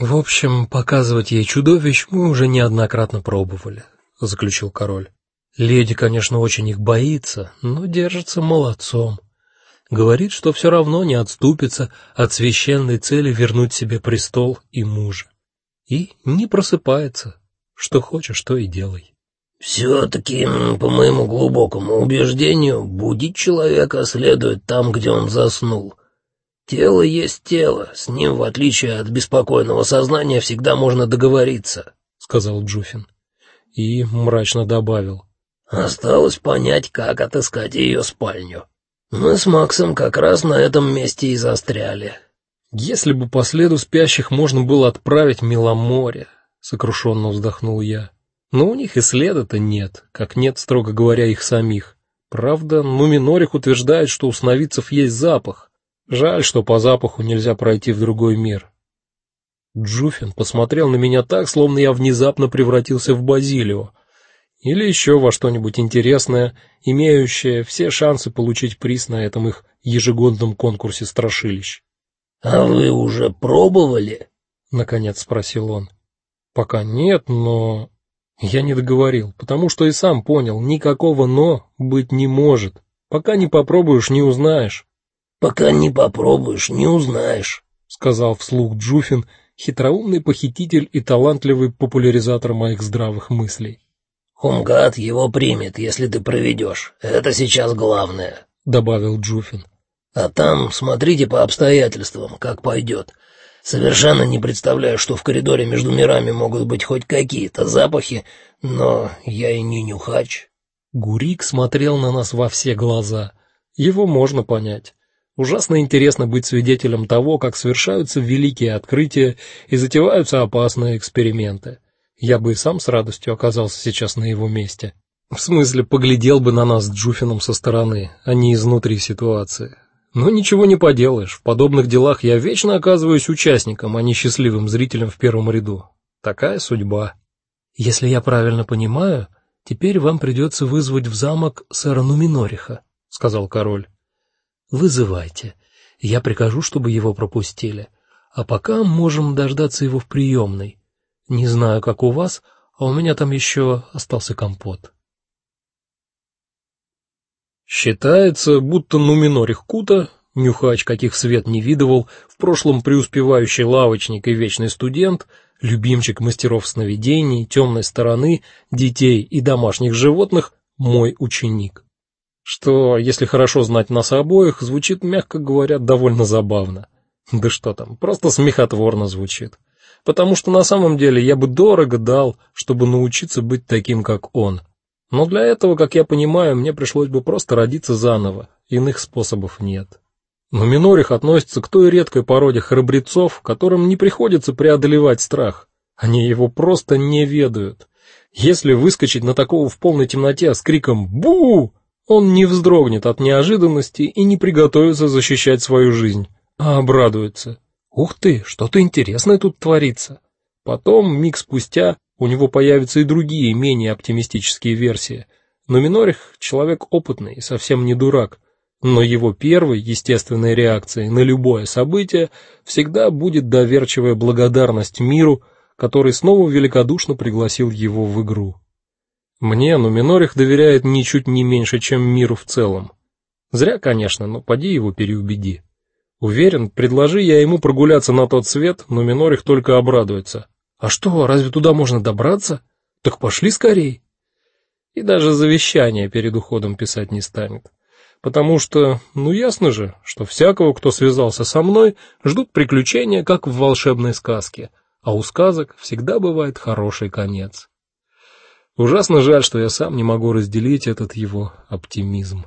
В общем, показывать ей чудовищ мы уже неоднократно пробовали, заключил король. Леди, конечно, очень их боится, но держится молодцом. Говорит, что все равно не отступится от священной цели вернуть себе престол и мужа. И не просыпается. Что хочешь, то и делай. Все-таки, по моему глубокому убеждению, будить человека следует там, где он заснул. Тело есть тело, с ним, в отличие от беспокойного сознания, всегда можно договориться, сказал Джуфин и мрачно добавил: Осталось понять, как отыскать ее спальню. Мы с Максом как раз на этом месте и застряли. Если бы по следу спящих можно было отправить Миломоре, сокрушенно вздохнул я. Но у них и следа-то нет, как нет, строго говоря, их самих. Правда, Нуминорих утверждает, что у сновидцев есть запах. Жаль, что по запаху нельзя пройти в другой мир. Джуфин посмотрел на меня так, словно я внезапно превратился в Базилио, или еще во что-нибудь интересное, имеющее все шансы получить приз на этом их ежегодном конкурсе страшилищ. А вы уже пробовали? наконец спросил он. Пока нет, но я не договорил, потому что и сам понял, никакого но быть не может. Пока не попробуешь, не узнаешь. Пока не попробуешь, не узнаешь, сказал вслух Джуфин, хитроумный похититель и талантливый популяризатор моих здравых мыслей. Хумгат его примет, если ты проведешь. Это сейчас главное, добавил Джуфин. А там смотрите по обстоятельствам, как пойдет. Совершенно не представляю, что в коридоре между мирами могут быть хоть какие-то запахи, но я и не нюхач. Гурик смотрел на нас во все глаза. Его можно понять. Ужасно интересно быть свидетелем того, как совершаются великие открытия и затеваются опасные эксперименты. Я бы и сам с радостью оказался сейчас на его месте. В смысле, поглядел бы на нас с Джуфином со стороны, а не изнутри ситуации. Но ничего не поделаешь, в подобных делах я вечно оказываюсь участником, а не счастливым зрителем в первом ряду. Такая судьба. Если я правильно понимаю, теперь вам придется вызвать в замок сэра Нуминориха, сказал король. Вызывайте. Я прикажу, чтобы его пропустили. А пока можем дождаться его в приемной. Не знаю, как у вас, а у меня там еще остался компот. Считается, будто Нуминорих Кута, нюхач, каких свет не видывал, в прошлом преуспевающий лавочник и вечный студент, любимчик мастеров сновидений, темной стороны, детей и домашних животных, мой ученик. Что, если хорошо знать нас обоих, звучит, мягко говоря, довольно забавно. Да что там, просто смехотворно звучит потому что на самом деле я бы дорого дал, чтобы научиться быть таким, как он. Но для этого, как я понимаю, мне пришлось бы просто родиться заново. Иных способов нет. Но Минорих относится к той редкой породе храбрецов, которым не приходится преодолевать страх. Они его просто не ведают. Если выскочить на такого в полной темноте с криком «Бу!», он не вздрогнет от неожиданности и не приготовится защищать свою жизнь, а обрадуется. Ух ты, что-то интересное тут творится. Потом, миг спустя, у него появятся и другие, менее оптимистические версии. Но Минорих человек опытный и совсем не дурак. Но его первой естественной реакцией на любое событие всегда будет доверчивая благодарность миру, который снова великодушно пригласил его в игру. Мне Нуминорих доверяет ничуть не меньше, чем миру в целом. Зря, конечно, но поди его переубеди. Уверен, предложи я ему прогуляться на тот свет, но Минорих только обрадуется. А что, разве туда можно добраться? Так пошли скорей. И даже завещание перед уходом писать не станет. Потому что, ну ясно же, что всякого, кто связался со мной, ждут приключения, как в волшебной сказке, а у сказок всегда бывает хороший конец. Ужасно жаль, что я сам не могу разделить этот его оптимизм.